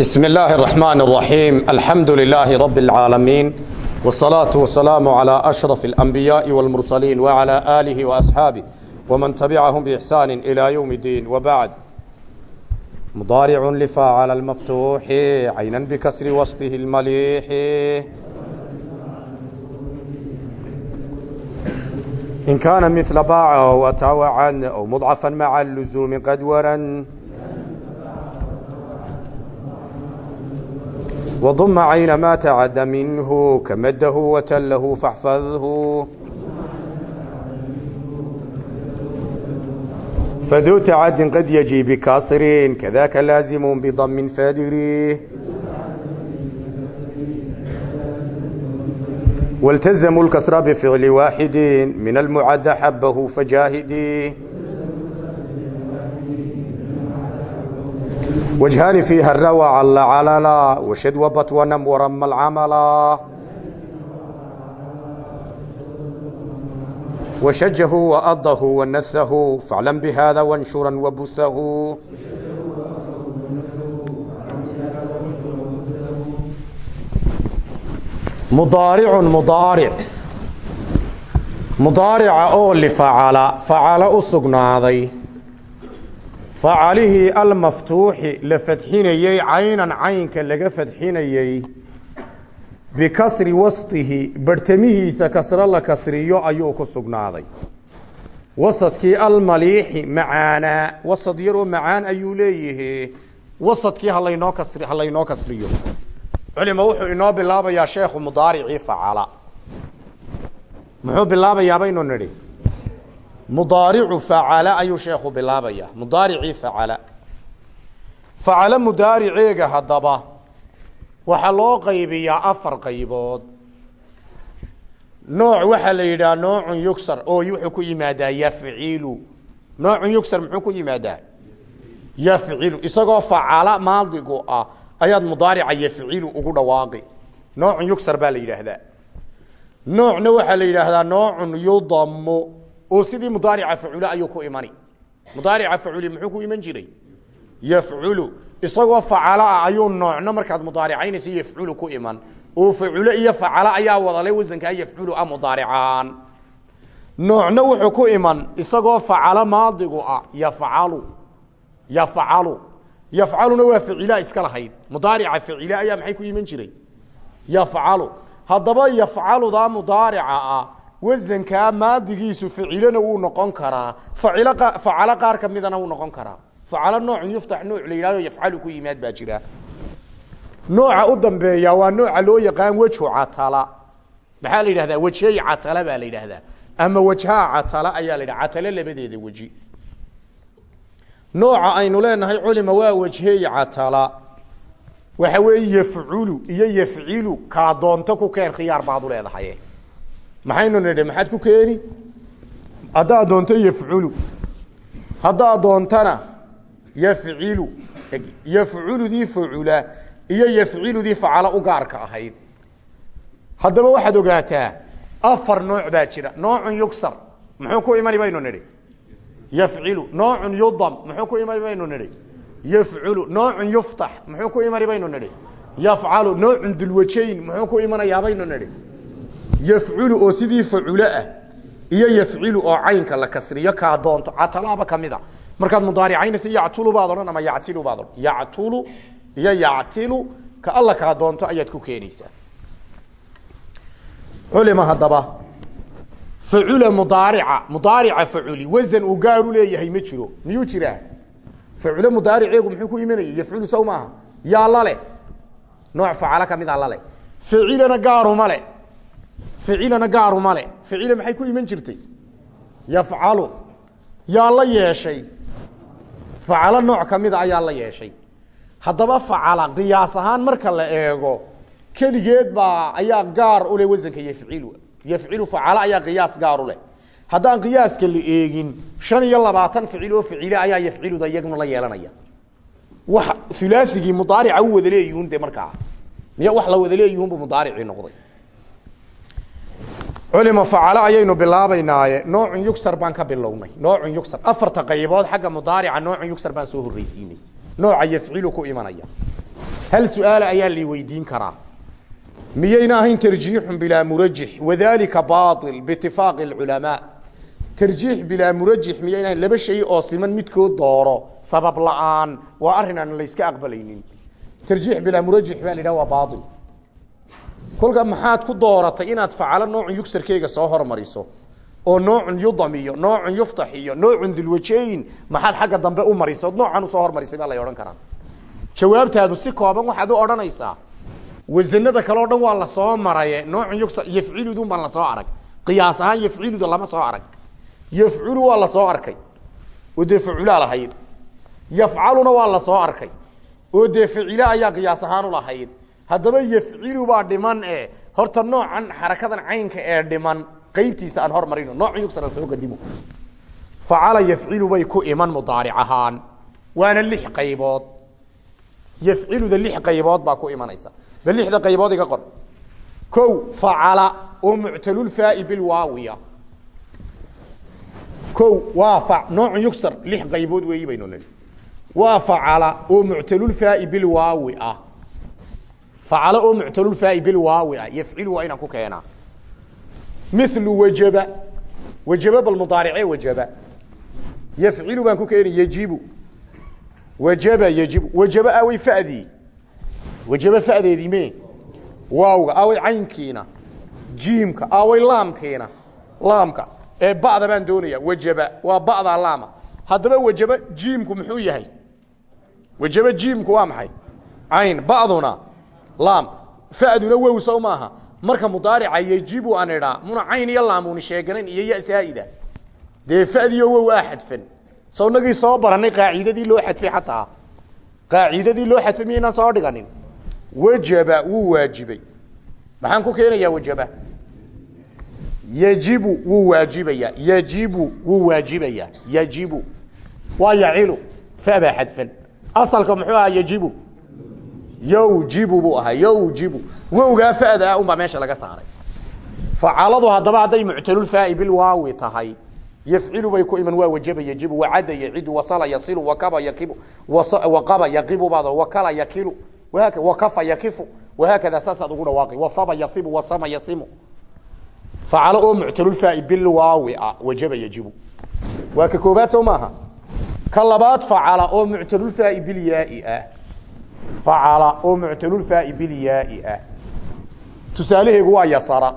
بسم الله الرحمن الرحيم الحمد لله رب العالمين والصلاة والسلام على أشرف الأنبياء والمرسلين وعلى آله وأصحابه ومن تبعهم بإحسان إلى يوم الدين وبعد مضارع لفاعل المفتوح عينا بكسر وسطه المليح إن كان مثل باع أو أتوعا أو مضعفا مع اللزوم قدورا وضم عين ما تعد منه كمده وتله فاحفظه فذو تعد قد يجي بكسر كذاك لازم بضم فادره والتزموا الكسر بفعل واحد من المعد حبه فجاهدي وجهان فيها الروى عل عللا وشد وبط ونم ورم العملا وشجه وأضه ونثه فاعلم بهذا وانشرا وبثه mudaaricun mudaaric mudaarica oo lifacala facalo u sugnaaday facalihii almaftuuxi la fadxinayey caynan caynka laga fadxinayey bikasri wasطihi barhtamihiisa kasro la kasriyo ayuu ku sugnaaday. Wasadkii almaliixi macaanaa wasad yaroo macaan ayuu leeyahe wasadkii halaynoo kasri ha laynoo kasriyo. Culima wuxuu inoo bilaabayaa sheekhu mudaaricii facala muxuu bilaabayaa baynu nidhi mudaaricu facala ayuu sheekhu bilaabayaa mudaaricii facala facala mudaariceega haddaba waxaa loo qaybiyaa afar qaybood. Nooc waxaa la yidhaha noocun yugsar oo wuxuu ku yimaadaa yafcilu noocun yugsar muxuu ku yimaadaa? Yafcilu isagoo facala maadigu ah ayaad mudaarica yafcilu ugu dhawaaqi. Noocun yugsar baa la yidhaahdaa. Noocna waxaa la yidhaahdaa noocun yudamu oo sidii mudaarica facula ayuu ku imani. Mudaarica faculi muxuu ku iman jiray? Yafculu. Isagoo facala ah ayuu noocno markaad mudaaricaynaysa yafculu ku iman. Oo facule iyo facala ayaa wadale wasankaa yafculu a mudaaricaan. Noocna wuxuu ku iman isagoo facalo maadigu ah yafcalu. Yafcalu. Yafcaluna waa ficila iska lahayd. Mudaarica ficile ayaa maxay ku iman jiray? Yafcalu. Haddaba yafcaludaa mudaarica ah wasankaa maadigiisu ficilena wuu noqon karaa. Acil facalo qaar kamidana wuu noqon karaa. Facalo noocun yuftax nooc la yafcalu ku yimaad baa jira. Nooca u dambeeya waa nooca loo yaqaan wejhu catala. Maxaa la yidhahdaa? Wejhay catala baa la yidhaahdaa ama wejhaa catala ayaa la yidhaha catalo labadeeda weji. Nooca aynu leenahay culima waa wejhey catala. Waxa weeye yafculu iyo yafcilu kaa doonto ku keen khiyaar baad u leedahay maxaynu nidhi maxaad ku keeni? Haddaad doonto yafculu haddaad doontana yafcilu yafculudii facula iyo yafciludii facalo u gaarka ahayd. Haddaba waxaad ogaataa afar nooc baa jira. Noocun yugsar muxuu ku imani baynu nidhi? Yafcilu noocun yudam muxuu ku imani baynu nidhi? Yafculu noocun yuftax muxuu ku imani baynu nidhi? Yafcalu noocun dulwajayn muxuu ku imanayaa baynu nidhi yafculu oo sidii facule ah iyo yafcilu oo caynka la kasriyo kaa doonto. Catalaaba ka mid a. Markaad mudaaricaynaysa yactulu baad odhan ama yactilu baad odhan. Yactulu iyo yactilu ka alla kaa doonto ayaad ku keenaysaa. Culima haddaba facula mudaarica mudaarica faculi wasan uu gaaru leeyahay ma jiro. Miyuu jiraa? Facule mudaariceegu muxuu ku imanayay? Yafculu saw maaha? Lale. Nooc facalo ka mid lale. Ficilana gaaruma le ficilana gaaruma le ficila maxay ku iman jirtay? Yafcalu. Yaa la yeeshay. Facalo nooc kamida ayaa la yeeshay. Haddaba facala qiyaas ahaan marka la eego keligeed baa ayaa gaar ule wasanka yafcilu. Yafcilu facala ayaa qiyaas gaar u haddaan qiyaaska la eegin shan iyo labaatan ficil oo ficile ayaa yafciluda iyaguna la yeelanaya. Wax hulaaigii mudaarica u wada leeyihun de markaa. Miya wax la wada leeyihunbu mudaaricii noqday culima facalo ayaynu bilaabaynaaye. Noocun yugsar baan ka bilownay. Noocun yugsar afarta qaybood xagga mudaarica noocun yugsar baan soo horreysiinay nooca yafcilu ku imanaya. Hal su'aala ayaa la weydiin karaa. Miyayna ahayn tarjiixun bilaa murajix wadalika bail biitifaaqi اlculamaa tarjiix bilaa murajix miyayna ahayn laba shay oo siman midkood dooro sabab la'aan waa arrin aan layska aqbalaynin. Tarjiix bilaa murajix baa la yidhaha waa baail kolka maxaad ku dooratay inaad facalo noocun yugsarkeyga soo hormariso oo noocun yudam iyo noocun yuftax iyo noocun dilwajeyn maxaad xagga dambe u marisay ood noocan u soo hormarisay baa la odhan karaa. Jawaabtaadu si kooban waxaad u odhanaysaa wasanada kale dhan waa la soo maraye noocun yafciludun baan la soo arag. Qiyaas ahaan yafciluda lama soo arag. Yafculu waa la soo arkay. Oo dee facula lahayd. Yafcaluna waa la soo arkay. Oo dee ficile ayaa qiyaas ahaan ulahayd haddaba yafcilu baa dhiman e horta noocan xarakadan caynka ee dhiman qeybtiisa aan hormarino nooc yugsar aan soo gadimo facala yafcilu bay ku iman mudaaric ahaan waana lix qaybood. Yafciluda lix qaybood baa ku imanaysa. Bal lixda qaybood iga qor. Kow facala oo muctalulfaai bilwaawiya kow waa fa noocu yugsar lix qaybood weeyi baynu nidhi waa facala oo muctalulfaai bilwaawi ah facala oo muctalulfaai bilwaawi ah yafcilu waa inaan ku keenaa milu wajaba wajaba bal mudaarice wajaba yafcilu baan ku keeni yajibu wajaba yajibu wajaba awey fadii wajaba fadeedii me waawga awey caynkiina jiimka awey laamkiina laamka ee ba'da baan doonaya wajaba waa ba'daa laama haddaba wajaba jiimku muxuu yahay wajaba jiimku waa maxay cayn ba'duna laam. Faduna wow sow maaha. Marka mudaarica yejibu aan idhaa muna cayn iyo laamuni sheeganayn iyo ya saa'ida. Dee fadiyo wow aa xadfan so nagii soo baranay qaacidadii loo xadfay xataa. Qaacidadii loo xadfay miyaynaan soo dhiganin? Wajaba wuu waajibay. Maxaan ku keenayaa wajaba? Yajibu wuu waajibayaa yajibu wuu waajibayaa yajibu. Waa yacilu. Fa baa xadfan asalka muxuu ahaa yajibu yowjibu buu ahaa yowjibu wowgaa fada unbaa meesha laga saaray. Facaladu haddaba hadday muctalulfaai bilwaawi tahay yafcilu bay ku iman waa yajibu wacada yacidu wasala yasilu wakaba yakibu waqaba yaqibu baad wakala yakilu wakafa yakifu wahaakada saasaad ugu dhawaaqi. Wahaba yasibu wasama yasimu. Facalo oo muctalulfaai bilwaawi ah wajaba yajibu. Waa maaha? Ka labaad facala oo muctalulfaai bilyaai ah facala oo muctalulfaai bilyaai ah tusaalaheegu waa yasara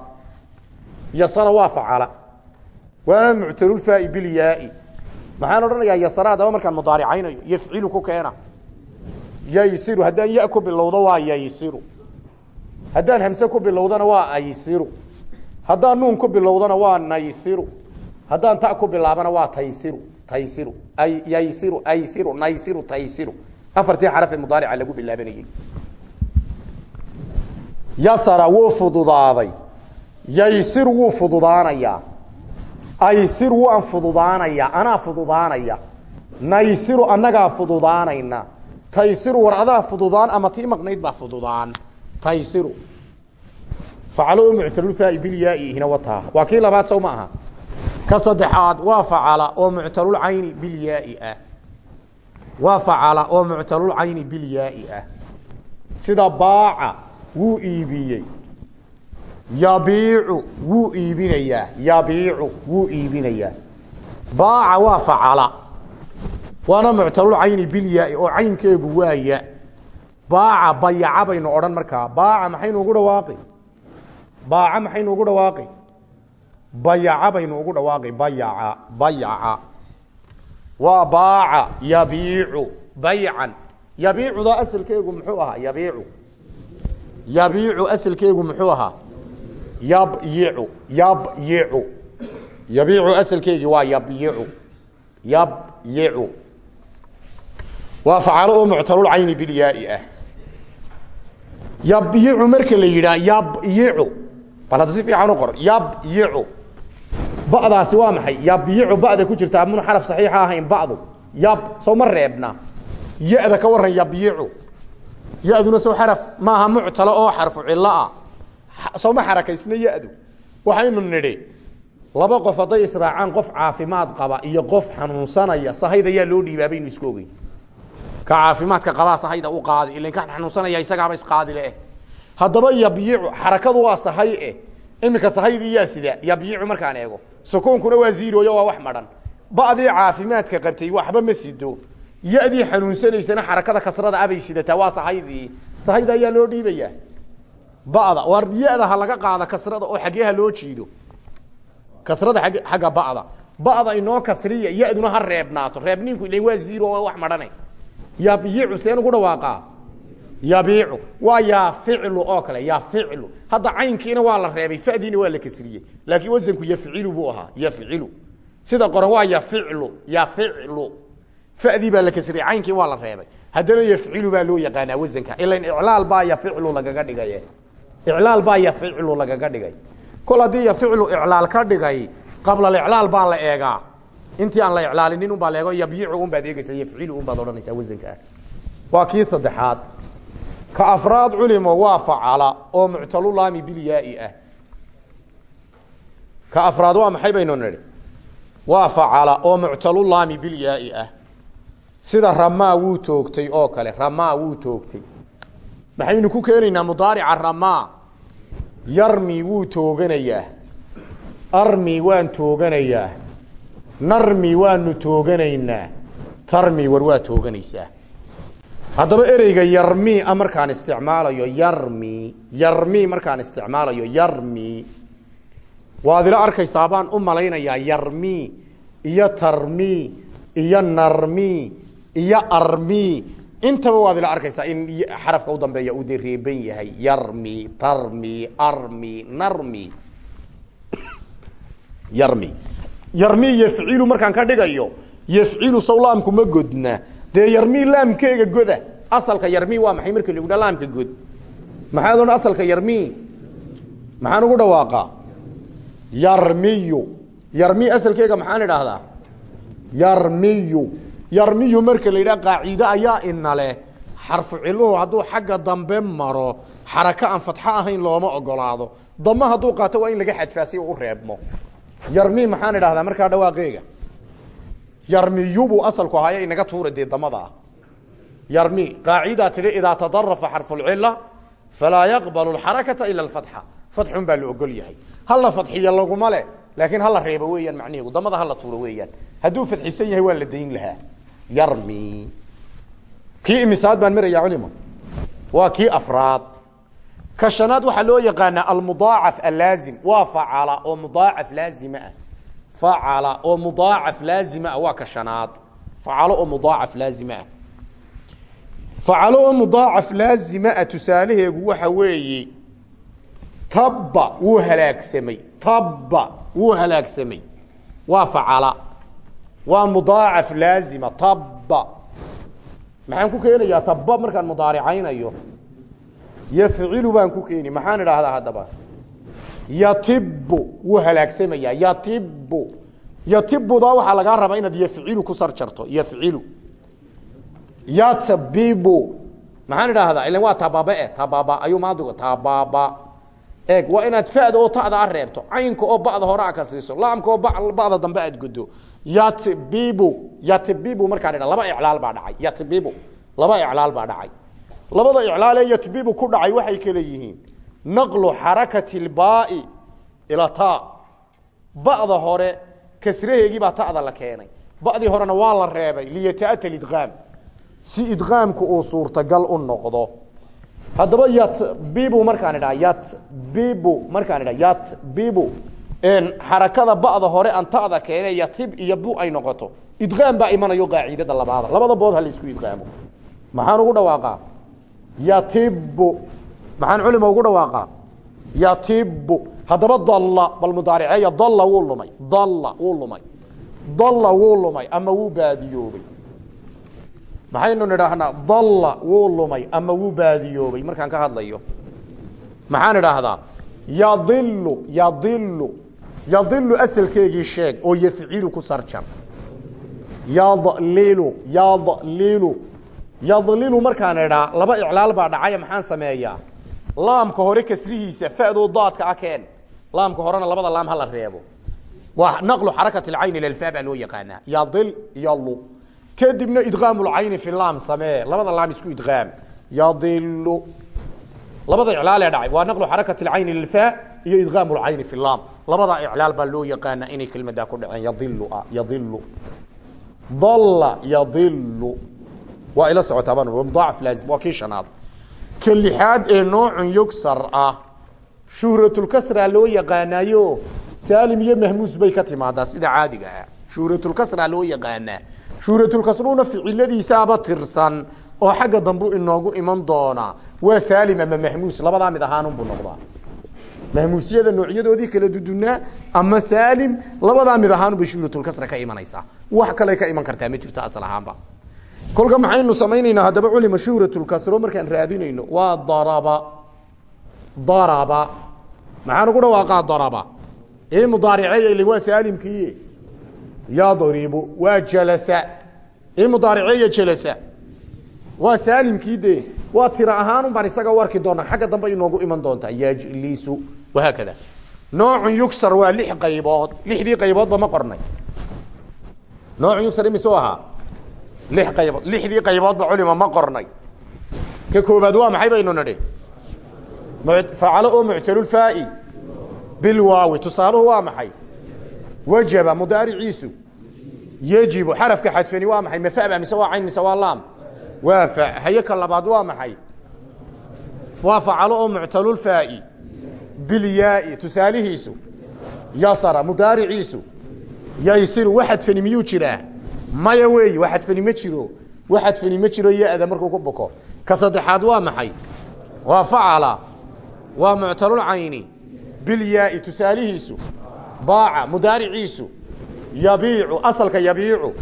yasara waa facala waana muctalulfaai bilyaai maxaan odhanayaa yasara haddaba markaan mudaaricaynayo yafcilu ku keena yaysiru haddaan ya ku bilowdo waa yaysiru haddaan hamse ku bilowdana waa aysiru haddaan nuun ku bilowdana waa naysiru haddaan ta ku bilaabana waa taysiru taysiru yaysiru aysiru afartii xaraf ee mudaarica lagu bilaabanayey yasara wuu fududaaday. Yaysiru wuu fududaanayaa aysiru waan fududaanayaa anaa fududaanaya. Naysiru annagaa fududaanayna. Taysiru war fududaan ama tii maqnayd baa fududaan. Taysiru facalo muctalulfaai bilyaai hina wataa. Waa kii labaad sow ma aha. Ka saddexaad waa facala oo muctalulcayni bilyaai ah waa facala oo muctalulcayni bilyaai ah. Sida baaca wuu iibiyey. Yabiicu wuu iibinayaa yabiicu wuu iibinayaa baaca waa facala waana muctalulcayni bilyaai oo caynkeegu waa ya baaca bayaca baynu odhan markaa. Baaca maxaynu ugu dhawaaqi? Baaca maxaynu ugu dhawaaqi? Bayaca baynu ugu dhawaaqi. Bayaca bayaca waa baaca yabiicu baycan. Yabiicuda asalkeegu muxuu ahaa yabiicu. Yabiicu asalkeegu muxuu ahaa yabyicu yabyicu. Yabiicu asalkeegii waa yabyicu yabyicu. Waa facalo oo muctalulcayni bilyaai ah. Yabyicu marka la yidhaah yabyicu. Bal hadda si fiican u qor yabyicu ba'daasi waa maxay? Yabyicu ba'da ku jirtaa mun xaraf saxiixa ahayn ba'du. Yab sow ma reebna. Ya-da ka waran yabyicu ya-duna sow xaraf maaha muctalo oo xarfu cilo ah. Sow ma xarakaysna ya-du. Waxaynu nidhi laba qof hadday israacaan qof caafimaad qaba iyo qof xanuunsanaya sahayda yaa loo dhiibaa baynu isku ogeyn. Ka caafimaadka qabaa sahayda u qaadi. Ilan ka xanuunsanaya isagaaba isqaadi leh. Haddaba yabyicu xarakadu waa sahay eh iminka sahaydii yaa sida yabyicu markaan eego. Sukoonkuna waa ziroyo waa wax madhan ba'dii caafimaadka qabtay waxba ma sido. Ya-dii xanuunsanaysana xarakada kasrada abay sidataa waa sahaydii sahayda ayaa loo dhiibayaa. Ba'da ya-da ha laga qaada kasrada oo xaggee ha loo jiido. Kasrada ag xagga ba'da. Ba'da inoo kasriya ya-duna ha reebnaato. Reebninku ilan waa ziro oo wax madhane yabyicu seen ugu dhawaaqaa yabiicu. Waa yaa ficlu oo kale yaa ficlu. Hadda caynkiina waa la reebay fadiina waa la kasriyey. Laakiin wasanku yafcilu buu ahaa yafcilu sida qoran waa yaficlu yaficlu fadii baa la kasriyey caynkii waa la reebay. Haddana yafcilu baa loo yaqaanaa wasanka ilan iclaal baa yaficlu lagaga dhigay. Iclaal baa yaficlu lagaga dhigay. Kol haddii yaficlu iclaal ka dhigay qabla iclaal baa la eegaa. Intii aan la iclaalinin unbaa la eego yabyicu unbaad eegeysa yafcilu unbaad odhanaysaa wasankaa waa kii saddexaad ka afraad culimo waa facala oo muctalulaami bilyaai ah. Ka afraad waa maxay baynu nidhi? Waa facala oo muctalulaami bilyaai ah. Sida ramaa wuu toogtay oo kale ramaa wuu toogtay. Maxaynu ku keenaynaa mudaarica ramaa? Yarmi wuu tooganayaa. Armi waan tooganayaa. Narmi waanu tooganaynaa. Tarmi war waa tooganaysaa haddaba ereyga yarmi a markaan isticmaalayo yarmi yarmi markaan isticmaalayo yarmi. Waad ila arkaysaa baan u malaynayaa yarmi iyo tarmi iyo narmi iyo armi. Intaba waad ila arkaysaa in xarafka u dambeeya uu dee reeban yahay. Yarmi tarmi armi narmi. Yarmi. Yarmi yafcilu markaan ka dhigayo yafcilu saw laamku ma godna dee yarmi laamkeega goda. Asalka yarmi waa maxay? Markii lagu dha laamka god maxaad odhan asalka yarmi? Maxaan ugu dhawaaqaa. Yarmiyu. Yarmi asalkeega maxaan idhaahdaa? Yarmiyu. Yarmiyu marka la yidhaha qaaciide ayaa inale xarfu ciluhu hadduu xagga dambe maro xarako aan fatxo ahayn looma ogolaado. Damo hadduu qaato waa in laga xadfaa si uu u reebmo. Yarmi maxaan idhahdaa markaa dhawaaqeega yarmiyubuu asalku ahaaye inaga tuura dee damada. Ah yarmi qaacidaa tidhi idaa tadarafa xarfu lcila falaa yaqbalu xarakata ila fatxa fatxun baa la ogol yahay. Hala fadxiya laguma leh laakiin hala reebo weeyaan macnihiigu. Damada hala tuuro weeyaan. Hadduu fadxisan yahay waa la dayn lahaa. Yarmi. Kii imisaad baan marayaa culima waa kii afraad. Ka shanaad waxaa loo yaqaanaa almudaacaf alaazim waa facala oo mudaacaf laazima ah facala oo mudaacaf laazima ah waa ka shanaad facalo oo mudaacaf laazima ah facalo oo mudaacaf laazima ah tusaalaheegu waxa weeye tabba wuu halaagsamay tabba wuu halaagsamay waa facala waa mudaacaf laazima tabba maxaan ku keenayaa tabba markaan mudaaricaynayo yafcilu baan ku keeni maxaan idhaahdaa haddaba yatibu wuu halaagsamayaa yatibu yatibudaa waxaa lagaa rabaa inaad yafcilu ku sar jarto yafcilu. Yatbibu maxaan idhaahdaa ilan waa tababae tababa ayuu maadigu tababa eeg waa inaad fada oo tada a reebto caynka oo ba'da hore a ka siiso laamka oo ba'da dambe aad godo yatbibu yatbibu markaan idha laba iclaal baa dhacay yatbibu laba iclaal baa dhacay. Labada iclaal ee yatbibu ku dhacay waxay kale yihiin naqlu xarakati lbaai ila ta. Ba'da hore kasraheegii baa ta'da la keenay. Ba'dii horena waa la reebay liyataata idqaam si idqaamku uu suurtagal u noqdo haddaba yatbibu markaan idhaa yatbibu markaan idha yatbibu xarakada ba'da hore aan ta'da keene yatib iyo bu ay noqoto. Idqaam baa imanayo qaacidada labaada. Labada bood ha la isku idqaamo maxaan ugu dhawaaqaa? Yatibu maxaan culima ugu dhawaaqaa yatibu haddaba dalla bal mudaariceeya dalla wuu lumay. Dalla wuu lumay. Dalla wuu lumay ama wuu baadiyoobay. Maxaynu nidhaahnaa dalla wuu lumay ama wuu baadiyoobay. Markaan ka hadlayo maxaan idhaahdaa yadilu yadilu yadilu asalkeegii sheeg oo yafcilu ku sarjar yadlilu yadlilu. Yadlilu markaan idhaa laba iclaal baa dhacaya maxaan sameeyaa laamka hore kasrihiisa fadoo daadka a keen. Laamka horena labada laam hala reebo. Waa naqlu xarakat alcayn ila alfa baa loo yaqaanaa. Yadil yalu kadibna idqaam lcayni fi laam samee. Labada laam isku idqaam yadilu labada iclaal ee dhacay. Waa naqlu xarakat اlcayni lilfa iyo idqaam lcayni fi laam. Labada iclaal baa loo yaqaana inay kelmadaa ku dhaceen. Yadilu yadilu dalla yadilu waa ila socotaa baan mudaacaf laazim. Waa kii ka lixaad ee noocun yugsar ah. Shuhratulkasra loo yaqaanaayo saalim iyo mahmuus bay ka timaadaa sida caadiga ah. Shuhratulkasra loo yaqaanaa shuhratulkasruna ficiladiisaaba tirsan oo xagga dambu inoogu iman doona. Waa saalim ama mahmuus labadaa mid ahaanunbuu noqdaa. Mahmuusiyada noocyadoodii kala dudunaa ama saalim labadaa mid ahaanunbay shuhratulkasra ka imanaysaa. Wax kale ka iman kartaa ma jirto asal ahaanba kolka maxaynu samaynaynaa haddaba culima shuhratulkasro markaan raadinayno waa daraba. Daraba. Maxaan ugu dhawaaqaa daraba. Ee mudaariceeya ile waa saalimkii. Yadribu waa jalasa. Ee mudaariceeya jalasa. Waa saalimkii de waa tira ahaan baan isaga u arki doonaa. Xagga dambe inoogu iman doontaa. Yajlisu wahaakada noocun yugsar waa lix qaybood. Lixdii qayboodba ma qornay. Noocun yugsar imisuu ahaa lix qaybood lixdii qayboodba culima ma qornay. Ka koobaad waa maxay baynu nidhi? Facalo oo muctalulfaai bilwaawi tusaaluhu waa maxay? Wajaba mudaariciisu. Yejibu xarafka xadfani waa maxay? Mafaba mise waa cayn mise laam? Waa fa labaad waa maxay? Waa facalo oo muctalulfaai bilyaai tusaalihiisu. Yasara mudaariciisu. Yaysiru wa xadfani miyuu jiraa maya weeyi wa xadfani ma jiro. Wa xadfani ma jiro ya-da markuu ku boko ka saddexaad waa maxay? Waa facala. Waa muctalulcayni bilyaai tusaalihiisu. Baaca mudaariciisu. Yabiicu asalka yabiicu.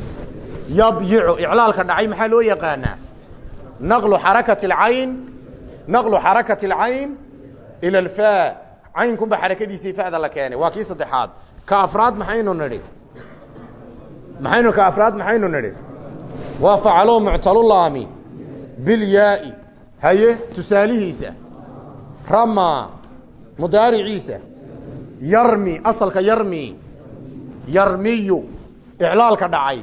Yabyicu iclaalka dhacay maxaa loo yaqaanaa? Naqlu xarakati alcayn naqlu xarakati alcayn ila alfaa. Caynkunba xarakadiisii fada la keenay. Waa kii saddexaad. Ka afraad maxaynu nidhi maxaynu ka afraad? Maxaynu nidhi? Waa facalo muctalulaami bilyaai haye tusaalihiisa. Rama mudaariciisa. Yarmi asalka yarmi. Yarmiyu iclaalka dhacay.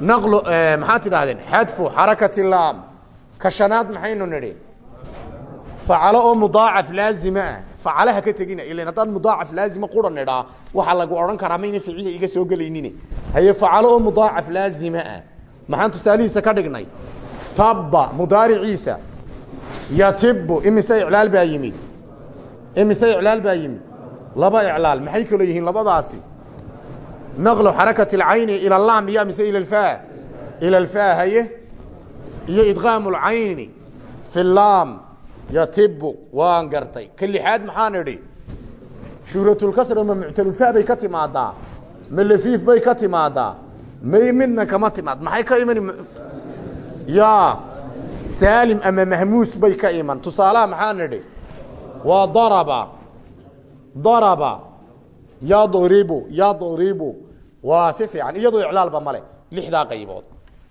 Naqlu maxaad tidhaahdeen? Xadfu xarakati laam. Ka maxaynu nidhi facalo oo mudaacaf laazima ah ka tegina ilan haddaan mudaacaf laazima qura nidhaa waxaa lagu odhan karaa mayna ficila iga soo gelaynine haye facalo oo mudaacaf laazima ah maxaan tusaalihiisa ka dhignay tabba mudaariciisa yatibu imise iclaal baa yimid imise iclaal laba iclaal maxay kalo yihiin labadaasi naqlu xarakati alcayni ila laam iyo mise ila alfaa ila alfaa haye iyo idqaamu lcayni fi laam yatibu waan gartay. Ka maxaan idhi? Shuhratulkasra ma muctalulfaa bay ka timaadaa. Bay ka may midna kama timaad. Maxay ka iman? Ya saalim ama mahmuus bay ka iman. Tusaalaha maxaan idhi? Waa daraba. Daraba. Yadribu yadribu waa si fiican. Iyadoo iclaalba male lixdaa qaybood.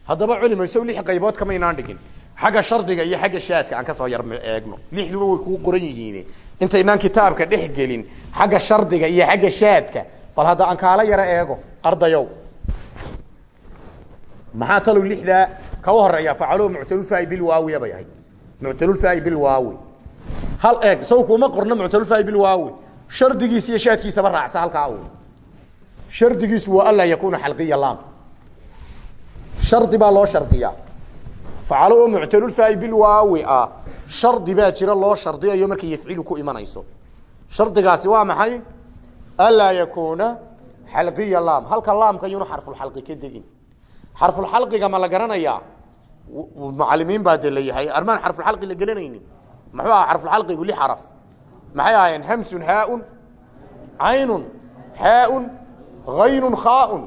Haddaba sow lix qaybood kamaynaan dhigin xagga shardiga iyo xagga shaadka aan ka soo yar eegno. Lixduba way kuu qoran yihiin. Intaynaan kitaabka dhex gelin xagga shardiga iyo xagga shaadka. Bal hadda aan kaala yaro eego ardayow maxaa talow lixdaa ka u horreeya facalo muctalulfaai bilwaawiya bay ahayd. Muctalulfaai bilwaawi hal eeg saw kuma qorno muctalulfaai bilwaawi shardigiisa iyo shaadkiisaba raacsa halkaa u shardigiisu waa anlaa yakuuna xalqiya laam. Shardi baa loo shardiyaa facalo oo muctalulfaai bilwaawi ah shardi baa jira loo shardiyayo markay yafcilu ku imanayso shardigaasi waa maxay anlaa yakuuna xalqiya laam halka laamka yunu xarfulxalqi ka degin xarfulxalqiga ma la garanayaa mucalimiin baa de layahay armaan xarfulxalqi la gelanaynin muxuu aha xarfulxalqigu li xaraf maxay ahaayeen hamsun haaun caynun xaaun haynun khaaun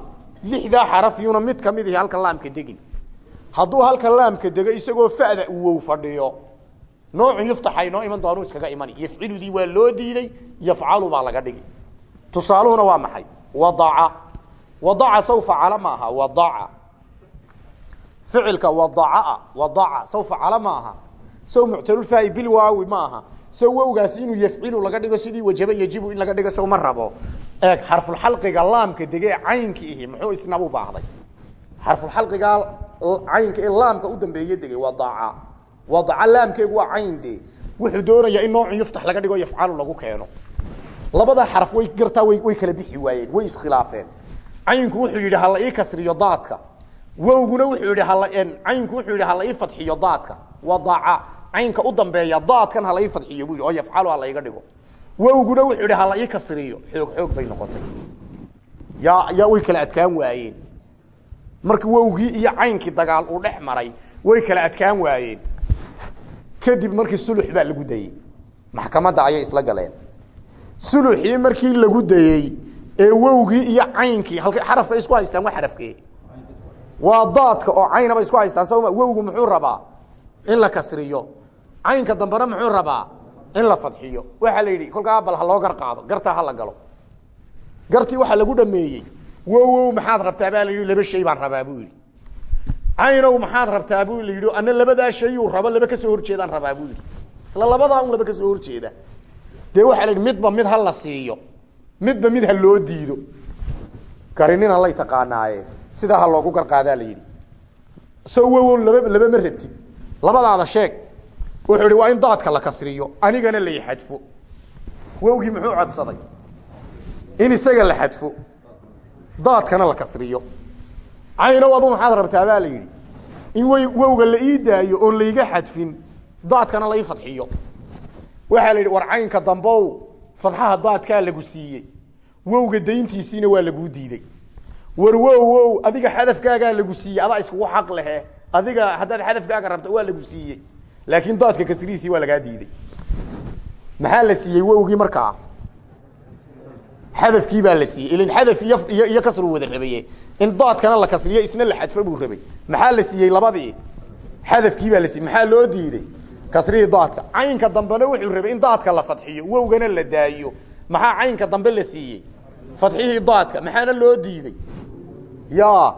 lixdaa xaraf yuna mid ka mid ihi halka laamka degin hadduu halka laamka dego isagoo fa'da uu wow fadhiyo. Noocun yuftaxay noo iman doonuu iskaga imani. Yafciludii waa loo diiday yafcalu baa laga dhigi. Tusaaluhuna waa maxay? Wadaca. Wadaca saw facala ma aha? Wadaca. Ficilka wadaca wadaca. Saw facala ma aha? Saw muctalulfaai bilwaawi ma aha? Saw wowgaasi inuu yafcilu laga dhigo sidii wajaba yajibu in laga dhigo saw ma rabo. Eeg xarfulxalqiga laamka degee caynki ihi muxuu isnabu baahday xarfulxalqigaa caynka ee laamka u dambeeye degay waa daaca laamkeegu waa cayn de wuxuu doonayaa in noocun yuftax laga dhigo yafcalu lagu keeno. Labada xaraf way gartaa way way kala bixi waayeen way iskhilaafeen. Caynku wuxuu yidhi hala ii kasriyo daadka. Wowguna wuxuu yidhi hala caynku wuxuu yidhi hala ii fadxiyo daadka. Waa daaca caynka u dambeeya daadkan hala ii fadxiyo buu yidhi oo yafcalu hala iga dhigo. Wowguna wuxuu yidhi hala marka wowgii iyo caynkii dagaal uu dhex maray way kala adkaan waayeen. Kadib markii sulux baa lagu dayey. Maxkamadda ayay isla galeen. Suluxii markii lagu dayey ee wowgii iyo caynkii halka xarafka isku haystaan waa xarafkee? Waa daadka oo caynaba isku haystaan soma wowgu muxuu rabaa in la kasriyo. Caynka dambena muxuu rabaa in la fadxiyo. Waxaa la yidhi kolkaa bal ha loo gar qaado gartaa ha la galo. Gartii waxaa lagu dhameeyey wowow maxaad rabtaa baa la yidhi laba shay baan rabaa buu yidhi. Caynow maxaad rabtaa buu la yidhi ana labadaa shayuu rabo laba ka soo horjeedaan rabaa buu yidhi. Isla labadaa un laba ka soo horjeeda. Dee waxaa la midba mid ha la siiyo midba mid ha loo diido. Garinina lay taqaanaaye sidaa ha loogu garqaadaa la yidhi. Soo wowow laba laba ma rabtid. Labadaada sheeg wuxuu ihi waa in daadka la kasriyo anigana lay xadfo. Wowgii muxuu codsaday? In isaga la xadfo daadkana la kasriyo. Caynow adu maxaad rabtaa baa la yidhi in wy wowga la ii daayo oon layga xadfin daadkana la ii fadxiyo. Waxaa la yidhi war caynka dambow fadxaha daadkaa lagu siiyey wowga dayntiisiina waa laguu diiday. War wow wow adiga xadafkaagaa lagu siiyey adaa iskugu xaq lehe adiga haddaad xadafkaaga rabto waa lagu siiyey. Laakiin daadka kasrihiisii waa lagaa diiday. Maxaa la siiyey wowgii markaa xadafkii baa la siiyey. Ilan xadaf iyo iyo kasru wada rabaye in daadkana la kasriyo isna la xadfo buu rabay. Maxaa la siiyey labadii? Xadafkii baa la siiyey. Maxaa loo diiday? Kasrihii daadka. Caynka dambena wuxuu rabay in daadka la fadxiyo wowgana la daayo. Maxaa caynka dambe la siiyey? Fadxihii daadka. Maxaana loo diiday? Ya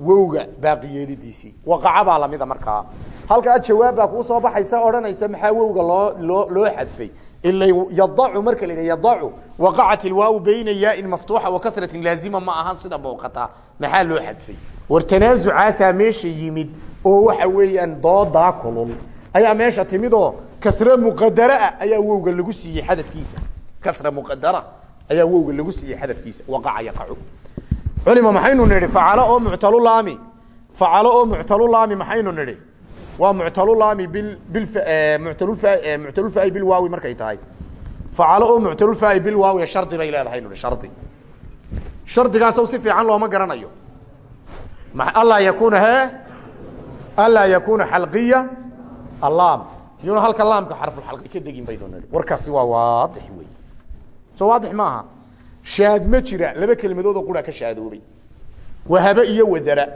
wowga baaqiyeelidiisii waqaca baa lamida markaa halkaa jawaab baa kuu soo baxaysa odhanaysa maxaa wowga loo loo loo xadfay? Ila yadacu marka la yadacu waqacat ilwaaw bayna yaain maftuuxa wa kasratin laazima ma ahan sida muuqata maxaa loo xadfay? War tanaasucaasaa meesha yimid oo waxa weeyaan doodaa kulul. Ayaa meesha timid oo kasre muqadara ah ayaa wowga lagu siiyey xadafkiisa. Kasra muqadara ayaa wowga lagu siiyey xadafkiisa. Waqaca yaqacu culima maxaynu nidhi facalo oo muctalulaami facalo oo muctalulaami maxaynu nidhi waa muctalulaami bil bil muctalulfa muctalulfaai bilwaawi markay tahay. Facalo oo muctalulfaai bilwaawi shardi bay leedahay nidhi shardi. Shardigaasow si fiican looma garanayo. Allaa yakuna he allaa yakuna xalqiya allaam. Yuna halka laamka xarfulxalqi ka degin baynu nidhi warkaasi waa waadix wey soo waadix maaha. Shaad ma jira laba kelmadood oo quraa ka shaadoobay. Wahaba iyo wadara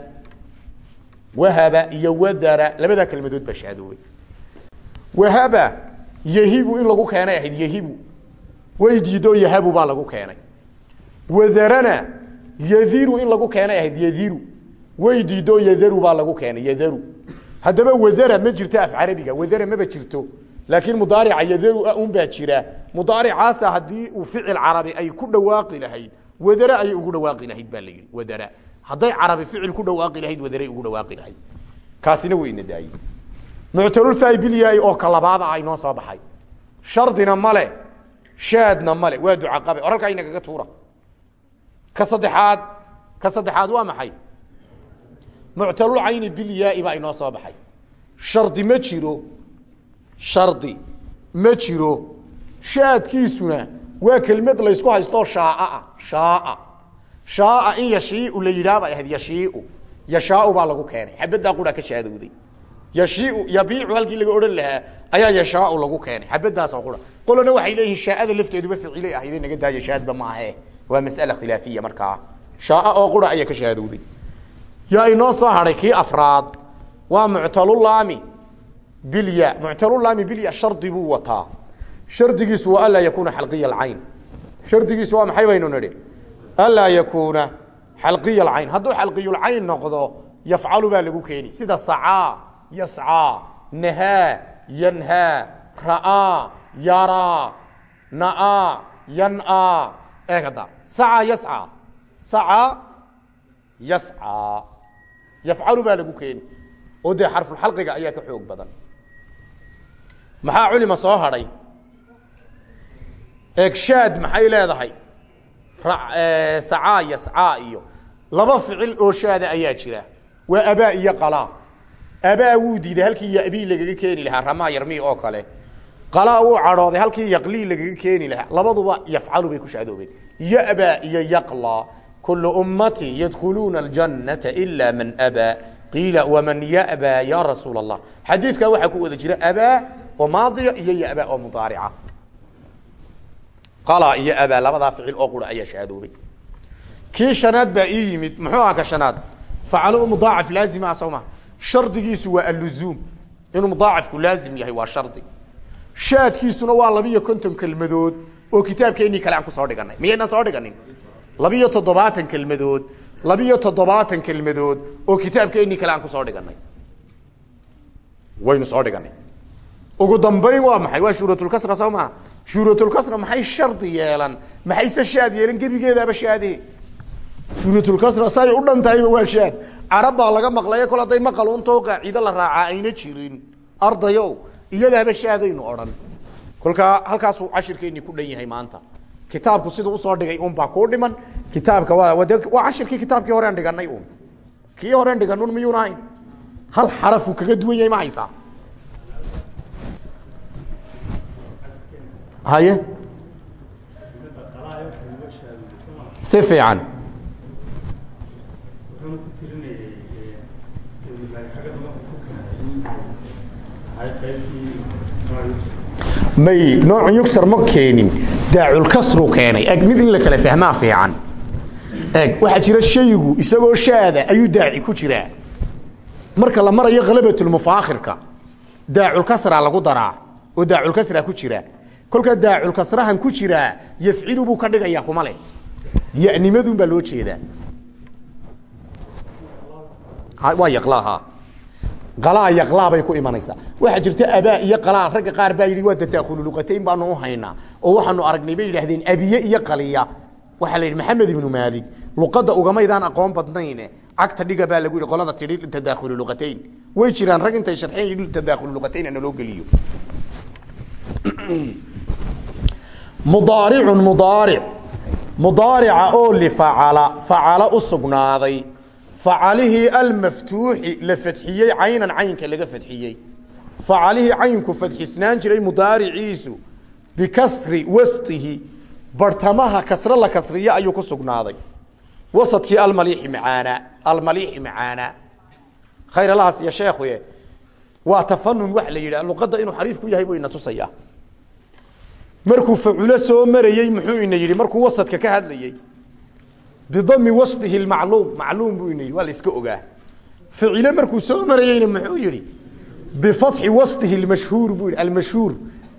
wahaba iyo wadara labadaa kelmadood baa shaadoobay wahaba yahibu in lagu keenay ahayd yahibu. Way diido yahabu baa lagu keenay. Wadarana yadiru in lagu keenay ahayd yadiru way diido yadaru baa lagu keenay yadaru haddaba wadara ma jirto af carabiga wadara maba jirto. Laakiin mudaarica yadaru un baa jira. Mudaaricaasa haddii uu ficil carabi ay ku dhawaaqi lahayd wadare ayay ugu wadara hadday carabi ficil ku dhawaaqi lahayd wadaray ugu dhawaaqi lahayd. Kaasina wayna daayey muctalulfaai bilyaai oo ka labaada ah inoo soo baxay. Shardina male shaadna male. Waa ducaqabe or halkaa inagaga tuura. Ka saddexaad ka saddexaad waa maxay? Muctalulcayni bilyaai baa inoo soo baxay. Shardi ma jiro. Shardi ma jiro. Shaadkiisuna waa kelmad laysku haystoo shaaa ah. Shaaa shaaa in yashiiu la yidhaah bay ahayd yashiiu yashaau baa lagu keenay xabaddaa quraa ka shaadowday yashiiu yabiicu halkii laga odhan lahaa ayaa yashaau lagu keenay xabadaasoo qura qolona waxay leeyihiin shaaada lafteeduba ficilay ahayde naga daaya shaadba maahe waa mas'ala khilaafiya markaa shaaa oo qura ayaa ka shaadowday yaa inoo soo hadhay kii afraad waa muctalulaami bilya muctalulaami bilya shardi buu wataa shardigiisu waa anlaa yakuuna xalqiya alcayn shardigiisu waa maxay baynu nidhi anlaa yakuuna xalqiya alcayn hadduu xalqiyulcayn noqdo yafcalu baa lagu keeni sida sacaa yascaa nahaa yanhaa ra'aa yaraa na'aa yan'aa eeg hadda sacaa yascaa sacaa yascaa yafcalu baa lagu keeni oo dee xarfulxalqiga ayaa ka xoog badan maxaa culima soo hadhay egshaad maxay leedahay sacaa yascaa iyo laba ficil oo shaada ayaa jira. Waa abaa iyo qalaa. Abaa wuu diiday halkii yabii lagaga keeni lahaa ramaa yarmi oo kale. Qalaa wuu cadhooday halkii yaqlii lagaga keeni lahaa. Labaduba yafcalu bay ku shaadoobeen yabaa iyo yaqlaa kulu ummati yadkhuluuna aljannata ila man abaa. Qiila waman yabaa ya rasuul allah xadiidkaa waxaa ku wada jira abaa oo maadiya iyo yabaa oo mudaarica qalaa iyo abaa labadaa ficil oo qura ayaa shaadoobay kii shanaad baa ii yimid muxuu aha ka shanaad? Facalu mudaacaf laazima soo ma shardigiisu waa alluzuum. Inuu mudaacafku laazim yahay waa shardi. Shaadkiisuna waa labiyo konton kelmadood oo kitaabkeennii kale aan ku soo dhiganay. Miyaynaan soo dhiganin? Labiyo toddobaatan kelmadood labiyo toddobaatan kelmadood oo kitaabkeennii kale aan ku soo dhiganay. Waynu soo dhiganay ugu dambayn waa maxay? Waa shuuratulkasra soo maha shuuratulkasra maxay shardi yeelan? Maxayse shaad yeelan? Gebigeedaaba shaade shuuratulkasra say u dhan waa shaad. Carab laga maqlaya kol hadday maqal untoo qaacido la raacaa ayna jirin. Ardayow iyadaaba shaadaynu odhan. Kolkaa halkaasuu cashirkeennii ku dhan yahay maanta. Kitaabku siduu u soo dhigay un baa kuu dhiman. Kitaabka waa cashirkii kitaabkii horean dhiganay un kii horean dhiganun miyuuna hayn hal xarafuu kaga duwan yahay ma haysaa haye? Si fiican. May nooc yugsar ma keenin. Daaculkasru keenay. Eg mid in la kala fahmaa fiican. Eg waxaa jira shaygu isagoo shaada ayuu daaci ku jiraa marka la marayo khalabatulmufaakhirka daaculkasra lagu daraa oo daaculkasra ku jira kolkaa daaculkasrahan ku jiraa yafcilu buu ka dhigaya kuma leh. Yanimadun baa loo jeedaa. Waa yaqlaaha. Qalaa yaqlaa bay ku imanaysaa. Waxaa jirta abaa iyo qalaa. Ragga qaar baa yidhi waa tadaakhulu luqatayn baanu u haynaa. Oo waxaanu aragnay bay yidhahdeen abiye iyo qaliya. Waxaa la yidhi maxamed ibnu maalig luqadda ugamaydaan aqoon badnayne cagta dhiga baa lagu yidhi qolada tidhi tadaakhulu luqatayn. Way jiraan rag intay sharxeen yidhi tadaakhulu luqatayn ana loo geliyo mudaaricun mudaaric. Mudaarica oo lifacala facala u sugnaaday. Facalihii almaftuuxi la fadxiyey caynan caynka laga fadxiyey. Facalihii caynku fadxisnaan jiray mudaariciisu bikasri wasطihi bartamaha kasre la kasriye ayuu ku sugnaaday. Wasadkii almaliixi macaanaa almaliixi macaanaa khayr alahaas iyo sheekhuye waa tafanun waxa la yidhah luqadda inuu xariif ku yahay buu ina tusayaa markuu faculo soo marayey muxuu ina yidhi markuu wasadka ka hadlayey bidami wasdihi lmacluum macluum buu ina yidhi waa la iska ogaa. Ficile markuu soo marayeyna muxuu yidhi bifatxi wasdihi lmashhuur buu yidhi almashhuur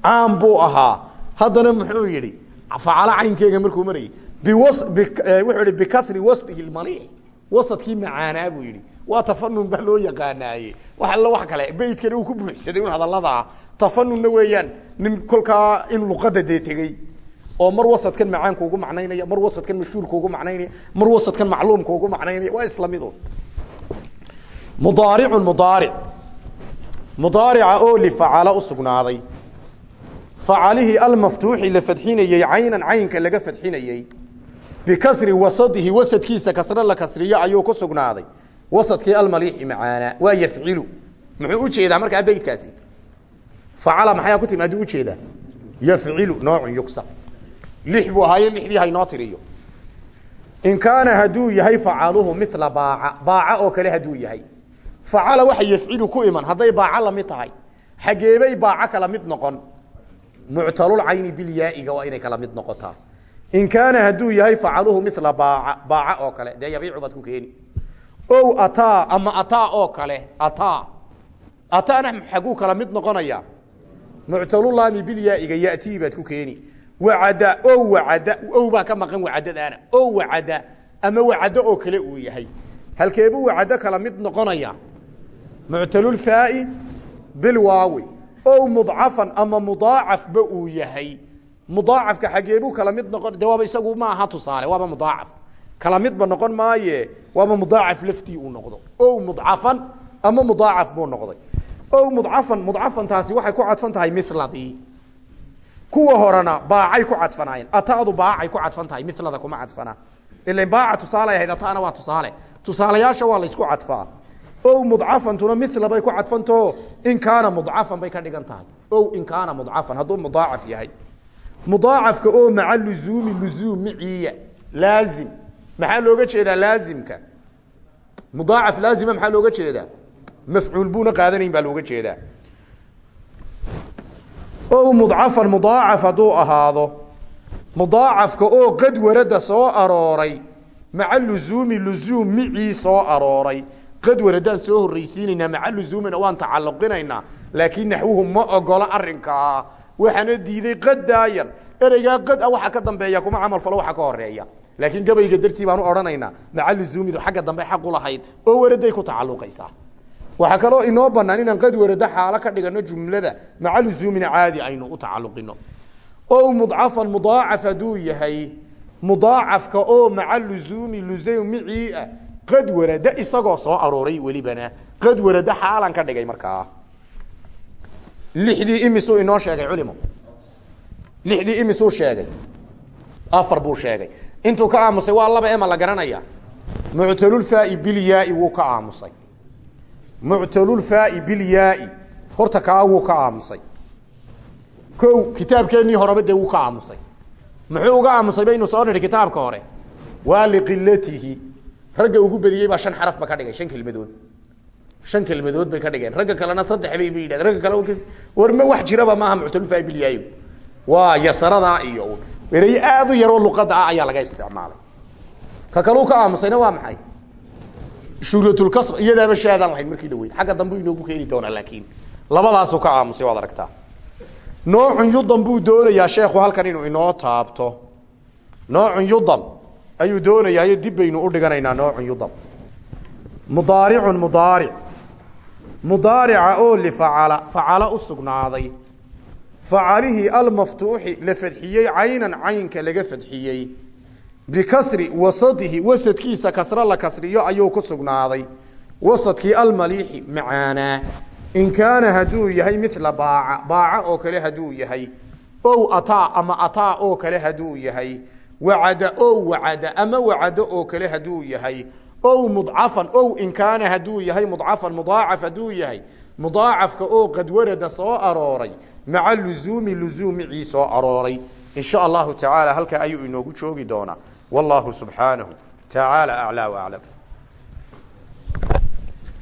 caam buu ahaa. Haddana muxuu yidhi facalo caynkeega markuu marayey biwas wuxuu yihi bikasri wasdihi lmaliix wasadkii macaanaa buu yidhi waa tafanun baa loo yaqaanaaye wax alla wax kale beydkani uu ku buuxsaday un hadaladaa tafanunna weeyaan nin kolkaa in luqada dee tegey. Oo mar wasadkan macaanka ugu macnaynaya mar wasadkan mashhuurka ugu macnaynaya mar wasadkan macluumka ugu macnaynaya waa isla mudaaricun mudaaric mudaarica oo lifacala u sugnaaday. Facalihii almaftuuxi la fadxinayey caynan caynka laga fadxinayey bikasri wasadihi wasadkiisa kasre la kasriyo ayuu ku sugnaaday wasadkii almaliixi macaanaa waa yafcilu. Muxuu u jeedaa markaa beydkaasi? Facala maxayaa ku timi hadduu u jeedaa yafcilu noocun yugsar lix buu ahaaye lixdii haynoo tiriyo. In kaana hadduu yahay facaluhu mila baaca baaca oo kale hadduu yahay. Facala waxa yafcilu ku iman hadday baaca la mid tahay xageebay baaca kala mid noqon. Muctalulcayni bilyaaiga waa inay kala mid noqotaa. In kaana hadduu yahay facaluhu mila baaca baaca oo kale dee ku keeni ow ataa ama ataa oo kale ataa. Ataana xaguu kala mid noqonaya. Muctalulaami bilyaaiga yatii baad ku keeni. Wacada o wacada ow baa ka maqan wacadadaana. O wacada ama wacado oo kale uu yahay. Halkeebuu wacado kala mid noqonaya. Muctalulfaai bilwaawi ow mudcafan ama mudaacafba uu yahay. Mudaacafka xageebuu kala mid noqon de waaba isagu ma aha tusaale waaba mudaacaf kala midba noqon maaye waaba mudaacaf laftii uu noqdo. O mudcafan ama mudaacaf buu noqday. O mudcafan mudcafantaasi waxay ku cadfan tahay kuwa horena baacay ku cadfanaayeen atadu baacay ku cadfan tahay kuma cadfana. Ilan baaca tusaale ahayd atana waa tusaale. Tusaalayaasha waa laysku cadfaa. O mudcafantuna mila bay ku cadfantaho in kaana mudcafan bay ka dhigan tahay. O in kaana mudcafan hadduu mudaacaf yahay. Mudaacafka oo maca luzuumi luzuum miciya laazim maxaa looga jeedaa laazimka? Mudaacaf laazima maxaa looga jeedaa? Mafcuul buuna qaadanayn baa looga jeedaa. O mudcafan mudaacaf hadduu ahaado mudaacafka oo qad warada soo arooray maca luzuumi luzuum micii soo arooray. Qad waradaan soo horraysiinaynaa maca luzuumina waan tacalluqinaynaa laakiin naxwuhu ma ogola arrinkaa. Waxaana diiday qadaayan ereygaa qad a waxa ka dambeeya kuma camal falo waxa ka horreeya laakiin gabayga dartii baan u odhanaynaa. Maca luzuumidu xagga dambe xaq u lahayd oo waraday ku tacalluqaysaa. Waxaa kaloo inoo banaan inaan qad warado xaalo ka dhigano jumlada maca luzuumina caadi aynu u tacalluqino. O mudcafan mudaacaf hadduu yahay mudaacafka oo maca luzuumi luzaym micii ah qad warada isagoo soo arooray welibana. Qad warada xaalan ka dhigay markaa. Lixdii imisuu inoo sheegay culimo lixdii imisuu sheegay. Afar buu sheegay intuu ka aamusay waa laba ema la garanaya. Muctalulfaai bilyaai wuu ka aamusay. Muctalulfaai bilyaai horta kaa wuu ka aamusay. Ko kitaabkeennii horeba dee wuu ka aamusay. Muxuu uga aamusay baynu soo nidhi kitaabka hore? Waa liqilatihi ragga ugu badiyey baa shan xaraf ba ka dhigay shan kelmadood. Shan kelmadood bay ka dhigeen. Ragga kalena saddex bay ba yidhahdeen. Ragga kale warma wax jiraba maaha muctalulfaai bilyaai waa yasaradaa iyo erey aad u yaroo luqada ah ayaa laga isticmaalay. Ka kaluu ka aamusayna waa maxay? Shuratulkasr iyadaaba shaadaan lahayn markii dhaweyd xagga dambe inoogu keeni doonaa laakiin labadaasuu ka aamusay waad aragtaa. Noocun yudam buu doonayaa sheekhu halkan inuu inoo taabto. Noocun yudam ayuu doonayaayo dib baynu u dhiganaynaa noocun yudam mudaaricun mudaaric. Mudaarica oo lifacala facala u sugnaaday facalihii almaftuuxi la fadxiyey caynan caynka laga fadxiyey. Bikasri wasadihi wasadkiisa kasro la kasriyo ayuu ku sugnaaday. Wasadkii almaliixi macaanaa in kaana hadduu yahay mila baaca baaca oo kale hadduu yahay. Ow ataa ama ataa oo kale hadduu yahay. Wacada ow wacada ama wacado oo kale hadduu yahay. Ow mudcafan ow in kaana hadduu yahay mudcafan mudaacaf hadduu yahay mudaacafka oo qad warada soo arooray maca luzuumi luzuumicii soo arooray. In sha allahu tacaala halkaa ayuu inoogu joogi doonaa. Wallahu subxaanahu tacaala aclaa waclam